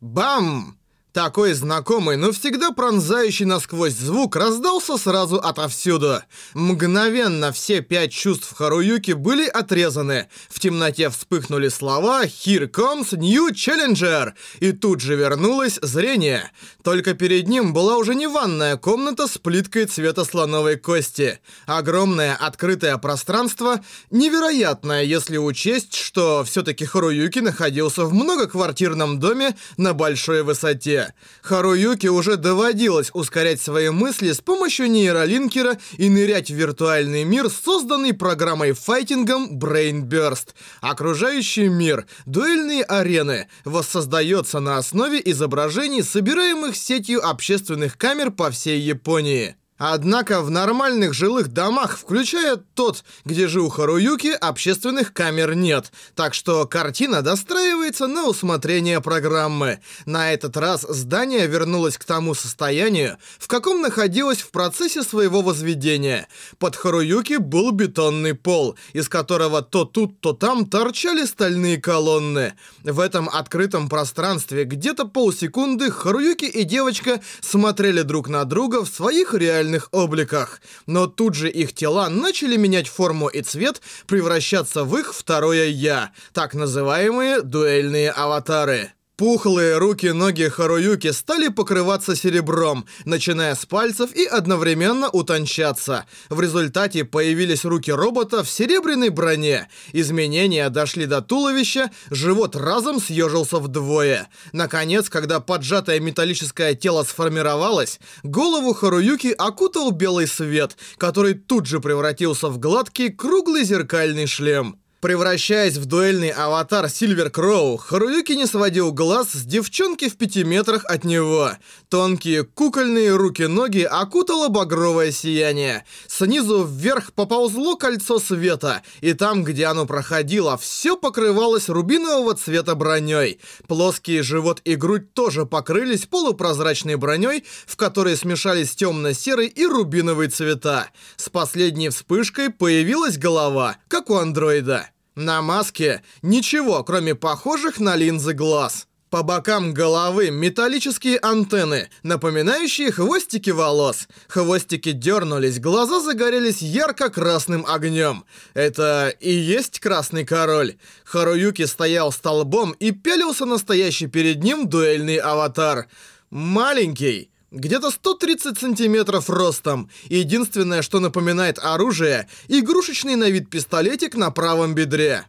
Бам! Такой знакомый, но всегда пронзающий насквозь звук раздался сразу отовсюду. Мгновенно все пять чувств Харуюки были отрезаны. В темноте вспыхнули слова «Here comes new challenger!» и тут же вернулось зрение. Только перед ним была уже не ванная комната с плиткой цвета слоновой кости. Огромное открытое пространство, невероятное, если учесть, что все-таки Харуюки находился в многоквартирном доме на большой высоте. Харуюке уже доводилось ускорять свои мысли с помощью нейролинкера и нырять в виртуальный мир, созданный программой файтингом Brain Burst. Окружающий мир, дуэльные арены, воссоздается на основе изображений, собираемых сетью общественных камер по всей Японии. Однако в нормальных жилых домах, включая тот, где жил Харуюки, общественных камер нет, так что картина достраивается на усмотрение программы. На этот раз здание вернулось к тому состоянию, в каком находилось в процессе своего возведения. Под Харуюки был бетонный пол, из которого то тут, то там торчали стальные колонны. В этом открытом пространстве где-то полсекунды Харуюки и девочка смотрели друг на друга в своих реальных реальных обликах. Но тут же их тела начали менять форму и цвет, превращаться в их второе «я», так называемые дуэльные аватары. Пухлые руки-ноги Харуюки стали покрываться серебром, начиная с пальцев и одновременно утончаться. В результате появились руки робота в серебряной броне. Изменения дошли до туловища, живот разом съежился вдвое. Наконец, когда поджатое металлическое тело сформировалось, голову Харуюки окутал белый свет, который тут же превратился в гладкий круглый зеркальный шлем. Превращаясь в дуэльный аватар Сильвер Кроу, Харуюки не сводил глаз с девчонки в пяти метрах от него. Тонкие кукольные руки-ноги окутало багровое сияние. Снизу вверх поползло кольцо света, и там, где оно проходило, все покрывалось рубинового цвета броней. Плоский живот и грудь тоже покрылись полупрозрачной броней, в которой смешались темно-серый и рубиновый цвета. С последней вспышкой появилась голова, как у андроида. На маске ничего, кроме похожих на линзы глаз. По бокам головы металлические антенны, напоминающие хвостики волос. Хвостики дернулись, глаза загорелись ярко-красным огнем. Это и есть Красный Король. Харуюки стоял столбом и пялился настоящий перед ним дуэльный аватар. Маленький где-то 130 сантиметров ростом. Единственное, что напоминает оружие, игрушечный на вид пистолетик на правом бедре.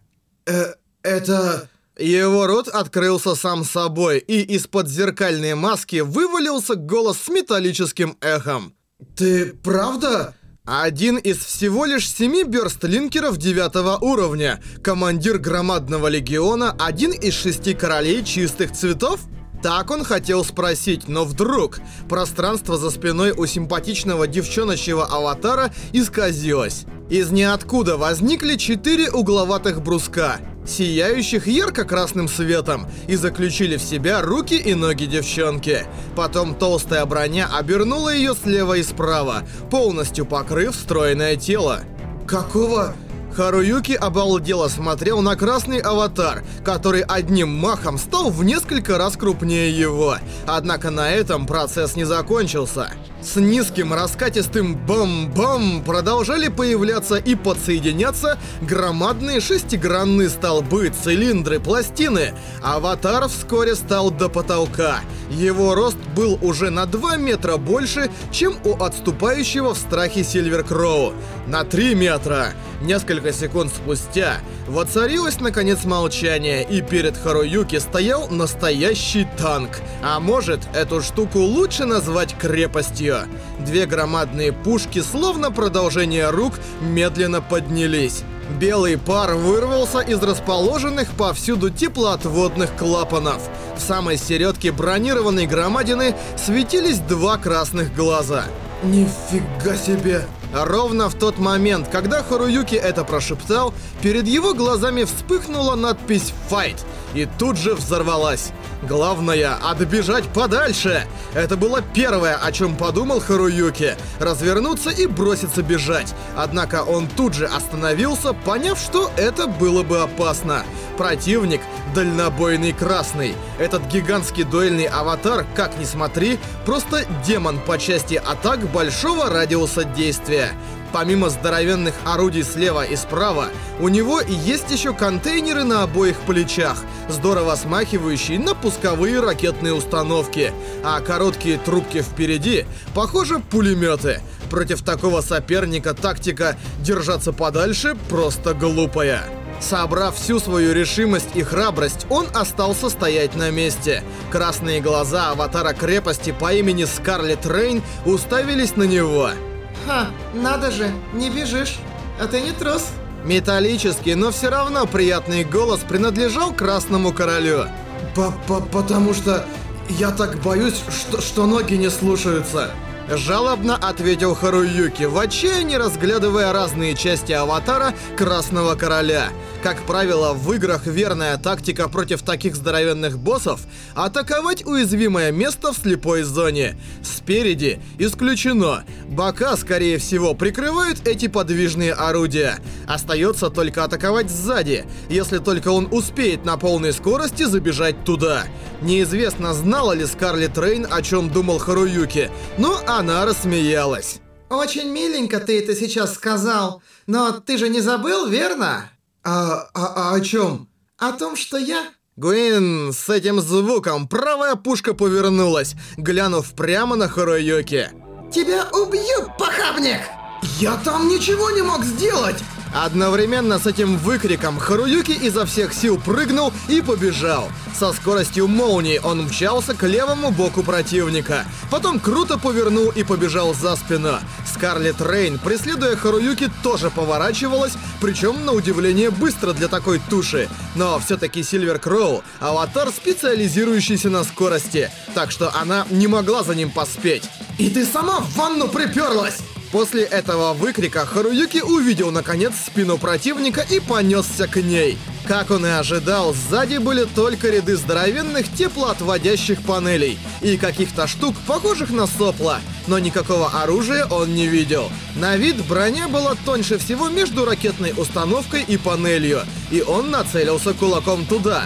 Э, это... Его рот открылся сам собой, и из-под зеркальной маски вывалился голос с металлическим эхом. «Ты правда?» Один из всего лишь семи бёрстлинкеров девятого уровня, командир громадного легиона, один из шести королей чистых цветов? Так он хотел спросить, но вдруг пространство за спиной у симпатичного девчоночьего аватара исказилось. Из ниоткуда возникли четыре угловатых бруска, сияющих ярко-красным светом, и заключили в себя руки и ноги девчонки. Потом толстая броня обернула ее слева и справа, полностью покрыв стройное тело. «Какого...» Харуюки обалдело смотрел на красный аватар, который одним махом стал в несколько раз крупнее его. Однако на этом процесс не закончился. С низким раскатистым бам-бам продолжали появляться и подсоединяться громадные шестигранные столбы, цилиндры, пластины. Аватар вскоре стал до потолка. Его рост был уже на 2 метра больше, чем у отступающего в страхе Сильвер Кроу. На 3 метра. Несколько секунд спустя воцарилось наконец молчание, и перед Харуюки стоял настоящий танк. А может, эту штуку лучше назвать крепостью. Две громадные пушки, словно продолжение рук, медленно поднялись. Белый пар вырвался из расположенных повсюду теплоотводных клапанов. В самой середке бронированной громадины светились два красных глаза. «Нифига себе!» Ровно в тот момент, когда Харуюки это прошептал, перед его глазами вспыхнула надпись «Fight» и тут же взорвалась. Главное — отбежать подальше! Это было первое, о чем подумал Харуюки. Развернуться и броситься бежать. Однако он тут же остановился, поняв, что это было бы опасно. Противник — дальнобойный красный. Этот гигантский дуэльный аватар, как ни смотри, просто демон по части атак большого радиуса действия. Помимо здоровенных орудий слева и справа, у него есть еще контейнеры на обоих плечах, здорово смахивающие на пусковые ракетные установки, а короткие трубки впереди, похоже, пулеметы. Против такого соперника тактика «держаться подальше» просто глупая. Собрав всю свою решимость и храбрость, он остался стоять на месте. Красные глаза аватара крепости по имени Скарлетт Рейн уставились на него. Ха, надо же, не бежишь. А ты не трус. Металлический, но все равно приятный голос принадлежал Красному Королю. П -п Потому что я так боюсь, что, что ноги не слушаются. Жалобно ответил Харуюки, в отчаянии разглядывая разные части аватара Красного Короля. Как правило, в играх верная тактика против таких здоровенных боссов — атаковать уязвимое место в слепой зоне. Спереди исключено. Бока, скорее всего, прикрывают эти подвижные орудия. Остается только атаковать сзади, если только он успеет на полной скорости забежать туда. Неизвестно, знала ли Скарлетт Рейн, о чем думал Харуюки, но она рассмеялась. «Очень миленько ты это сейчас сказал, но ты же не забыл, верно?» «А, а, а о чем?» «О том, что я...» Гуин, с этим звуком правая пушка повернулась, глянув прямо на Харуюки. «Тебя убьют, похабник!» «Я там ничего не мог сделать!» Одновременно с этим выкриком Харуюки изо всех сил прыгнул и побежал. Со скоростью молнии он мчался к левому боку противника. Потом круто повернул и побежал за спину. Скарлетт Рейн, преследуя Харуюки, тоже поворачивалась, причем на удивление быстро для такой туши. Но все-таки Сильвер Кроу — аватар, специализирующийся на скорости, так что она не могла за ним поспеть. «И ты сама в ванну приперлась!» После этого выкрика Харуюки увидел наконец спину противника и понесся к ней. Как он и ожидал, сзади были только ряды здоровенных теплоотводящих панелей и каких-то штук, похожих на сопла, но никакого оружия он не видел. На вид броня была тоньше всего между ракетной установкой и панелью, и он нацелился кулаком туда.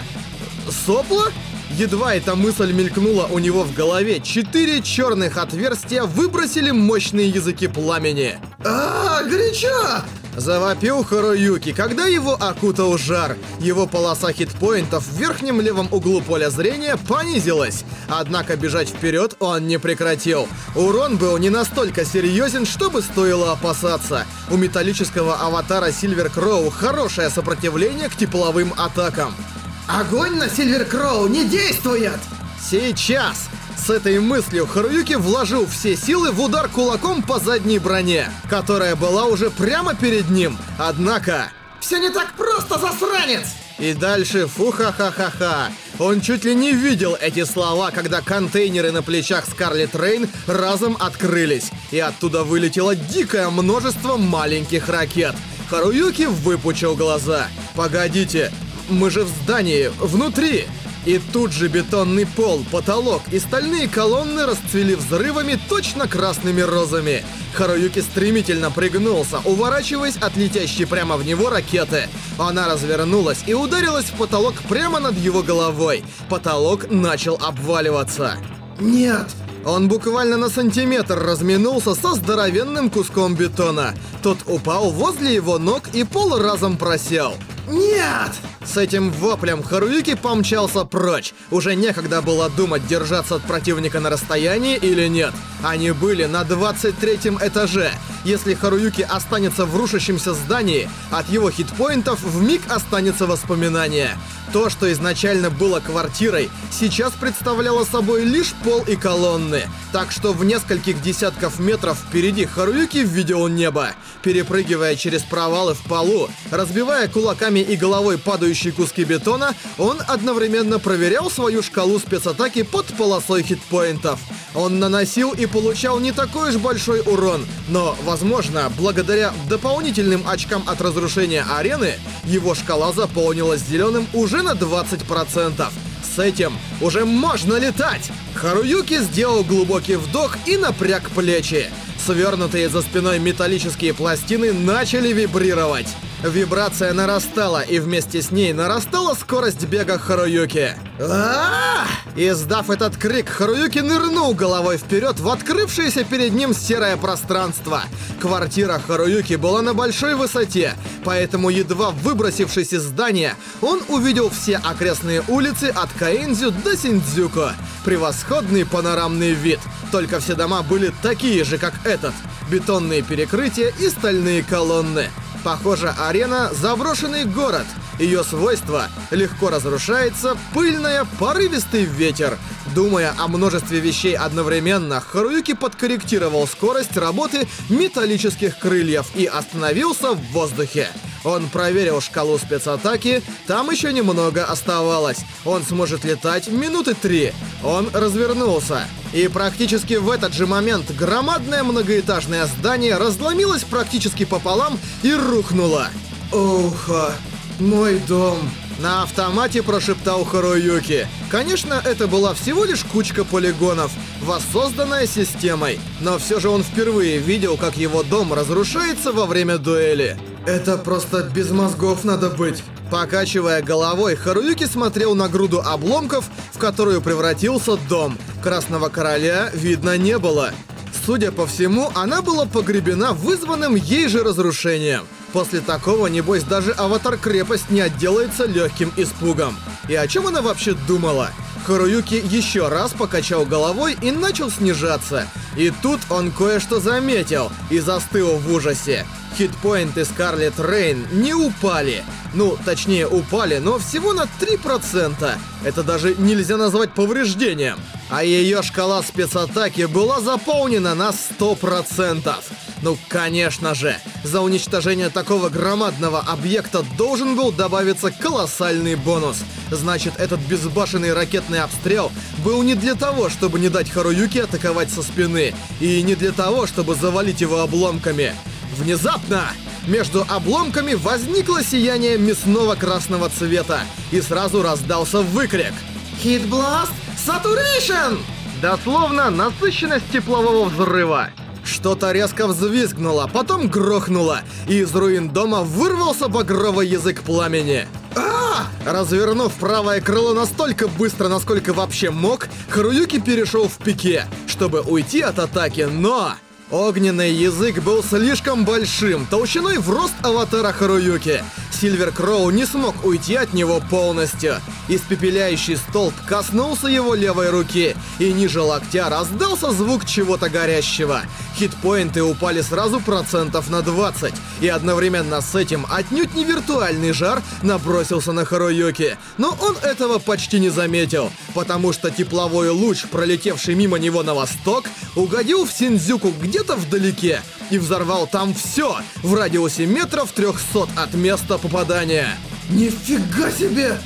Сопла? Едва эта мысль мелькнула у него в голове, четыре черных отверстия выбросили мощные языки пламени. а, -а горячо! Завопил Харуюки, когда его окутал жар. Его полоса хитпоинтов в верхнем левом углу поля зрения понизилась. Однако бежать вперед он не прекратил. Урон был не настолько серьезен, чтобы стоило опасаться. У металлического аватара Сильвер Кроу хорошее сопротивление к тепловым атакам. Огонь на Сильвер Кроу не действует! Сейчас! С этой мыслью Харуюки вложил все силы в удар кулаком по задней броне, которая была уже прямо перед ним. Однако... Все не так просто, засранец! И дальше фу-ха-ха-ха-ха. Он чуть ли не видел эти слова, когда контейнеры на плечах Скарлетт Рейн разом открылись, и оттуда вылетело дикое множество маленьких ракет. Харуюки выпучил глаза. «Погодите, мы же в здании, внутри!» И тут же бетонный пол, потолок и стальные колонны расцвели взрывами точно красными розами. Харуюки стремительно пригнулся, уворачиваясь от летящей прямо в него ракеты. Она развернулась и ударилась в потолок прямо над его головой. Потолок начал обваливаться. «Нет!» Он буквально на сантиметр разминулся со здоровенным куском бетона. Тот упал возле его ног и пол разом просел. «Нет!» С этим воплем Харуюки помчался прочь. Уже некогда было думать, держаться от противника на расстоянии или нет. Они были на 23 этаже. Если Харуюки останется в рушащемся здании, от его хитпоинтов в миг останется воспоминание. То, что изначально было квартирой, сейчас представляло собой лишь пол и колонны. Так что в нескольких десятков метров впереди Харуюки видел небо. Перепрыгивая через провалы в полу, разбивая кулаками и головой падающие куски бетона, он одновременно проверял свою шкалу спецатаки под полосой хитпоинтов. Он наносил и получал не такой уж большой урон, но, возможно, благодаря дополнительным очкам от разрушения арены, его шкала заполнилась зеленым уже на 20%. с этим уже можно летать. Харуюки сделал глубокий вдох и напряг плечи. Свернутые за спиной металлические пластины начали вибрировать. Вибрация нарастала, и вместе с ней нарастала скорость бега Харуюки. а Издав этот крик, Харуюки нырнул головой вперед в открывшееся перед ним серое пространство. Квартира Харуюки была на большой высоте, поэтому едва выбросившись из здания, он увидел все окрестные улицы от Каэнзю до Синдзюко. Превосходный панорамный вид. Только все дома были такие же, как этот. Бетонные перекрытия и стальные колонны. Похоже, арена — заброшенный город. Ее свойства — легко разрушается, пыльная, порывистый ветер. Думая о множестве вещей одновременно, Харуюки подкорректировал скорость работы металлических крыльев и остановился в воздухе. Он проверил шкалу спецатаки, там еще немного оставалось. Он сможет летать минуты три. Он развернулся. И практически в этот же момент громадное многоэтажное здание разломилось практически пополам и рухнуло. Оуха, мой дом. На автомате прошептал Харуюки. Конечно, это была всего лишь кучка полигонов, воссозданная системой, но все же он впервые видел, как его дом разрушается во время дуэли. Это просто без мозгов надо быть. Покачивая головой, Харуюки смотрел на груду обломков, в которую превратился дом. Красного короля видно не было. Судя по всему, она была погребена вызванным ей же разрушением. После такого, небось, даже аватар-крепость не отделается легким испугом. И о чем она вообще думала? Харуюки еще раз покачал головой и начал снижаться. И тут он кое-что заметил и застыл в ужасе. Хитпоинты Скарлет Рейн не упали. Ну, точнее, упали, но всего на 3%. Это даже нельзя назвать повреждением. А ее шкала спецатаки была заполнена на 100%. Ну, конечно же, за уничтожение такого громадного объекта должен был добавиться колоссальный бонус. Значит, этот безбашенный ракетный обстрел был не для того, чтобы не дать Харуюке атаковать со спины, и не для того, чтобы завалить его обломками. Внезапно между обломками возникло сияние ясного красного цвета, и сразу раздался выкрик. Heat Blast Saturation! Дословно насыщенность теплового взрыва. Что-то резко взвизгнуло, потом грохнуло, и из руин дома вырвался багровый язык пламени. а Развернув правое крыло настолько быстро, насколько вообще мог, Харуюки перешел в пике, чтобы уйти от атаки, но... Огненный язык был слишком большим, толщиной в рост аватара Харуюки. Сильвер Кроу не смог уйти от него полностью. Испепеляющий столб коснулся его левой руки, и ниже локтя раздался звук чего-то горящего. Хитпоинты упали сразу процентов на 20, и одновременно с этим отнюдь не виртуальный жар набросился на Харуюки. Но он этого почти не заметил, потому что тепловой луч, пролетевший мимо него на восток, угодил в Синдзюку где-то вдалеке и взорвал там все в радиусе метров 300 от места попадания. Нифига себе!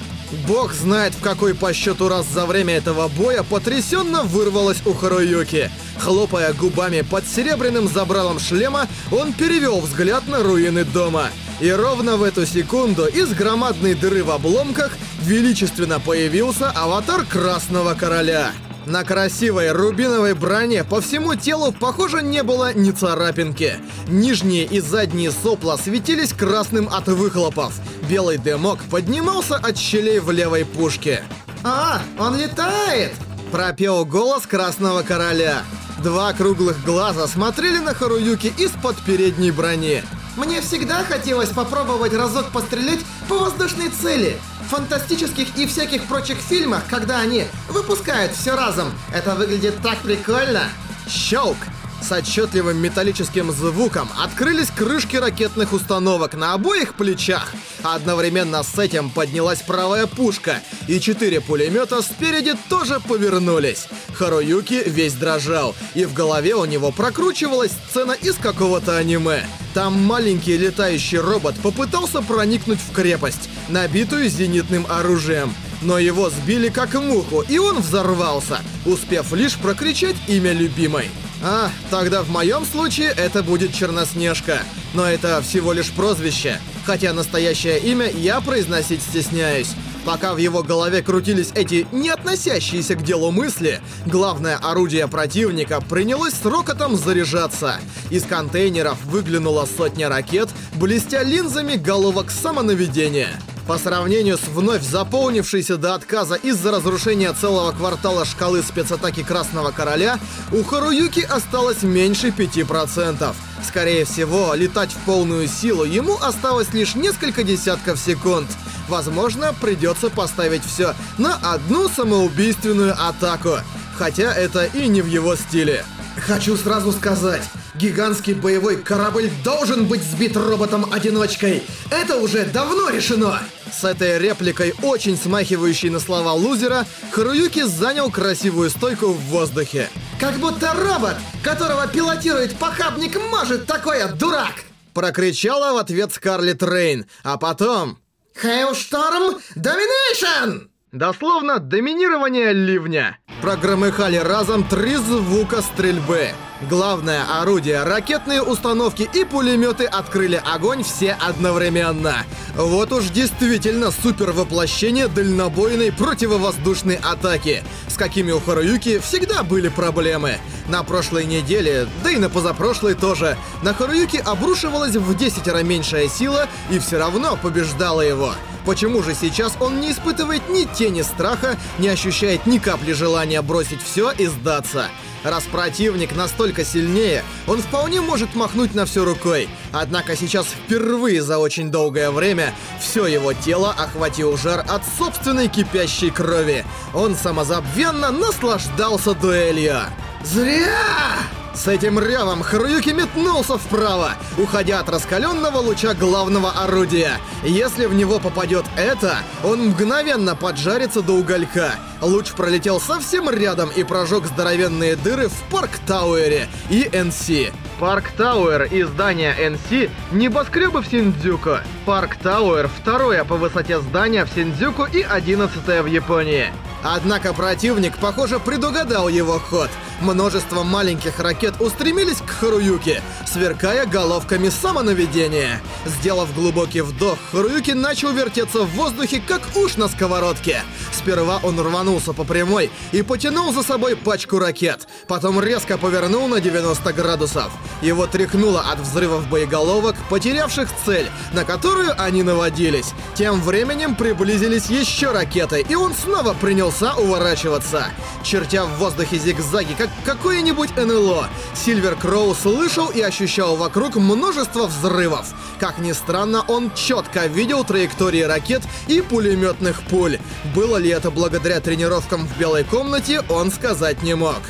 Бог знает, в какой по счету раз за время этого боя потрясенно вырвалось у Харуюки. Хлопая губами под серебряным забралом шлема, он перевел взгляд на руины дома. И ровно в эту секунду из громадной дыры в обломках величественно появился аватар Красного Короля. На красивой рубиновой броне по всему телу, похоже, не было ни царапинки. Нижние и задние сопла светились красным от выхлопов. Белый дымок поднимался от щелей в левой пушке. А, он летает! Пропел голос Красного Короля. Два круглых глаза смотрели на Харуюки из-под передней брони. Мне всегда хотелось попробовать разок пострелять по воздушной цели. В фантастических и всяких прочих фильмах, когда они выпускают все разом, это выглядит так прикольно. Щелк! С отчетливым металлическим звуком открылись крышки ракетных установок на обоих плечах. Одновременно с этим поднялась правая пушка, и четыре пулемета спереди тоже повернулись. Харуюки весь дрожал, и в голове у него прокручивалась сцена из какого-то аниме. Там маленький летающий робот попытался проникнуть в крепость, набитую зенитным оружием. Но его сбили как муху, и он взорвался, успев лишь прокричать имя любимой. А, тогда в моем случае это будет Черноснежка. Но это всего лишь прозвище. Хотя настоящее имя я произносить стесняюсь. Пока в его голове крутились эти не относящиеся к делу мысли, главное орудие противника принялось с рокотом заряжаться. Из контейнеров выглянула сотня ракет, блестя линзами головок самонаведения. По сравнению с вновь заполнившейся до отказа из-за разрушения целого квартала шкалы спецатаки Красного Короля, у Харуюки осталось меньше 5%. Скорее всего, летать в полную силу ему осталось лишь несколько десятков секунд. Возможно, придется поставить все на одну самоубийственную атаку. Хотя это и не в его стиле. Хочу сразу сказать, гигантский боевой корабль должен быть сбит роботом-одиночкой. Это уже давно решено. С этой репликой, очень смахивающей на слова лузера, Харуюки занял красивую стойку в воздухе. Как будто робот, которого пилотирует похабник, может такое, дурак! Прокричала в ответ Скарлетт Рейн, а потом... Хейлшторм Доминейшн! Дословно, доминирование ливня. Прогромыхали разом три звука стрельбы. Главное орудие, ракетные установки и пулеметы открыли огонь все одновременно. Вот уж действительно супер воплощение дальнобойной противовоздушной атаки, с какими у Харуюки всегда были проблемы. На прошлой неделе, да и на позапрошлой тоже, на Харуюки обрушивалась в 10 раз меньшая сила и все равно побеждала его. Почему же сейчас он не испытывает ни тени страха, не ощущает ни капли желания бросить все и сдаться? Раз противник настолько сильнее, он вполне может махнуть на все рукой. Однако сейчас впервые за очень долгое время все его тело охватил жар от собственной кипящей крови. Он самозабвенно наслаждался дуэлью. Зря! С этим ревом Харуюки метнулся вправо, уходя от раскаленного луча главного орудия. Если в него попадет это, он мгновенно поджарится до уголька. Луч пролетел совсем рядом и прожег здоровенные дыры в Парк Тауэре и NS. Парк Тауэр и здание NS — небоскребы в Синдзюку. Парк Тауэр — второе по высоте здание в Синдзюку и одиннадцатое в Японии. Однако противник, похоже, предугадал его ход. Множество маленьких ракет устремились к Харуюке, сверкая головками самонаведения. Сделав глубокий вдох, Харуюки начал вертеться в воздухе, как уж на сковородке. Сперва он рванулся по прямой и потянул за собой пачку ракет. Потом резко повернул на 90 градусов. Его тряхнуло от взрывов боеголовок, потерявших цель, на которую они наводились. Тем временем приблизились еще ракеты, и он снова принялся уворачиваться. Чертя в воздухе зигзаги, как какое-нибудь НЛО, Сильвер Кроу слышал и ощущал вокруг множество взрывов. Как ни странно, он четко видел траектории ракет и пулеметных пуль. Было ли это благодаря тренировкам в белой комнате, он сказать не мог.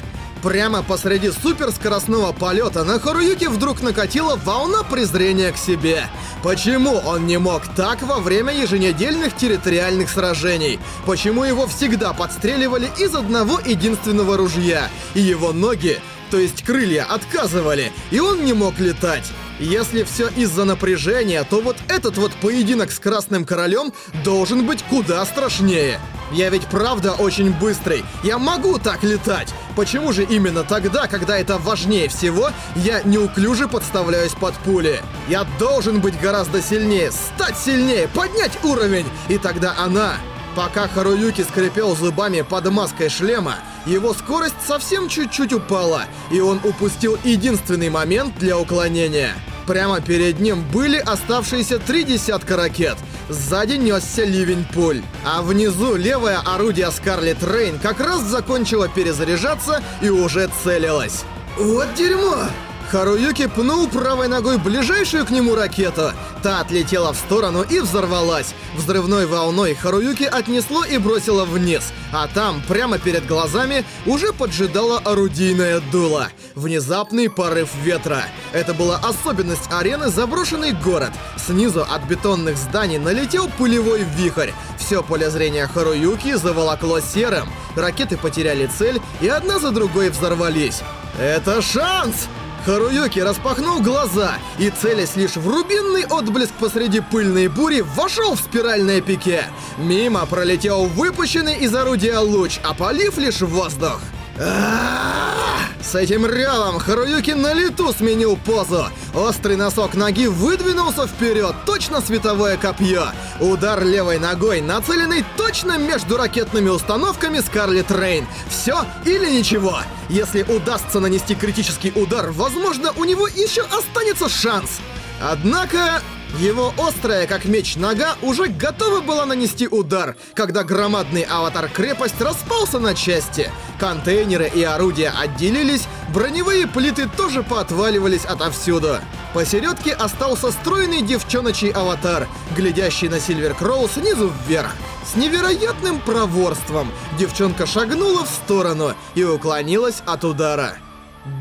Прямо посреди суперскоростного полета на Харуюке вдруг накатила волна презрения к себе. Почему он не мог так во время еженедельных территориальных сражений? Почему его всегда подстреливали из одного единственного ружья? И его ноги, то есть крылья, отказывали, и он не мог летать? Если все из-за напряжения, то вот этот вот поединок с Красным Королем должен быть куда страшнее. Я ведь правда очень быстрый. Я могу так летать. Почему же именно тогда, когда это важнее всего, я неуклюже подставляюсь под пули? Я должен быть гораздо сильнее, стать сильнее, поднять уровень. И тогда она... Пока Харуюки скрипел зубами под маской шлема, его скорость совсем чуть-чуть упала, и он упустил единственный момент для уклонения. Прямо перед ним были оставшиеся три десятка ракет. Сзади несся ливень пуль. А внизу левое орудие Скарлетт Рейн как раз закончило перезаряжаться и уже целилось. Вот дерьмо! Харуюки пнул правой ногой ближайшую к нему ракету. Та отлетела в сторону и взорвалась. Взрывной волной Харуюки отнесло и бросило вниз. А там, прямо перед глазами, уже поджидала орудийное дуло. Внезапный порыв ветра. Это была особенность арены «Заброшенный город». Снизу от бетонных зданий налетел пылевой вихрь. Все поле зрения Харуюки заволокло серым. Ракеты потеряли цель и одна за другой взорвались. «Это шанс!» Харуюки распахнул глаза и, целясь лишь в рубинный отблеск посреди пыльной бури, вошел в спиральное пике. Мимо пролетел выпущенный из орудия луч, опалив лишь воздух. С этим рявом Харуюки на лету сменил позу. Острый носок ноги выдвинулся вперед, точно световое копье. Удар левой ногой, нацеленный точно между ракетными установками Скарлет Рейн. Все или ничего. Если удастся нанести критический удар, возможно, у него еще останется шанс. Однако... Его острая, как меч, нога уже готова была нанести удар, когда громадный аватар-крепость распался на части. Контейнеры и орудия отделились, броневые плиты тоже поотваливались отовсюду. Посередке остался стройный девчоночий аватар, глядящий на Сильвер Кроу снизу вверх. С невероятным проворством девчонка шагнула в сторону и уклонилась от удара.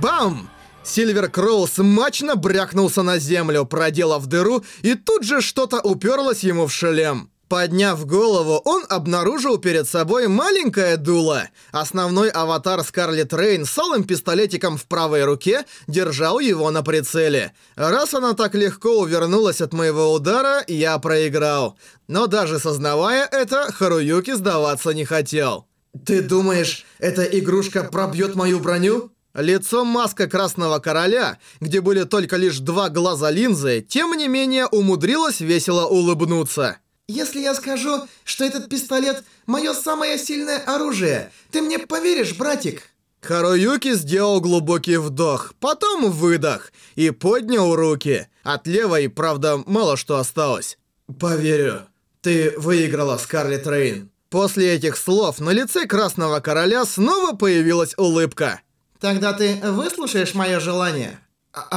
Бам! Сильвер Кроу смачно брякнулся на землю, проделав дыру, и тут же что-то уперлось ему в шлем. Подняв голову, он обнаружил перед собой маленькое дуло. Основной аватар Скарлет Рейн с алым пистолетиком в правой руке держал его на прицеле. Раз она так легко увернулась от моего удара, я проиграл. Но даже сознавая это, Харуюки сдаваться не хотел. «Ты думаешь, эта игрушка пробьет мою броню?» Лицо маска Красного Короля, где были только лишь два глаза линзы, тем не менее умудрилось весело улыбнуться. «Если я скажу, что этот пистолет – мое самое сильное оружие, ты мне поверишь, братик?» Харуюки сделал глубокий вдох, потом выдох и поднял руки. От левой, правда, мало что осталось. «Поверю. Ты выиграла, Скарлетт Рейн». После этих слов на лице Красного Короля снова появилась улыбка. Тогда ты выслушаешь мое желание? А,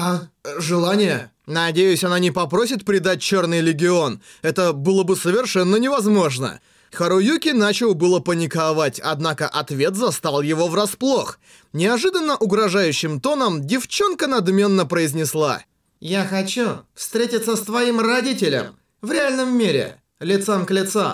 а желание? Надеюсь, она не попросит предать Черный Легион. Это было бы совершенно невозможно. Харуюки начал было паниковать, однако ответ застал его врасплох. Неожиданно угрожающим тоном девчонка надменно произнесла. «Я хочу встретиться с твоим родителем в реальном мире, лицом к лицу».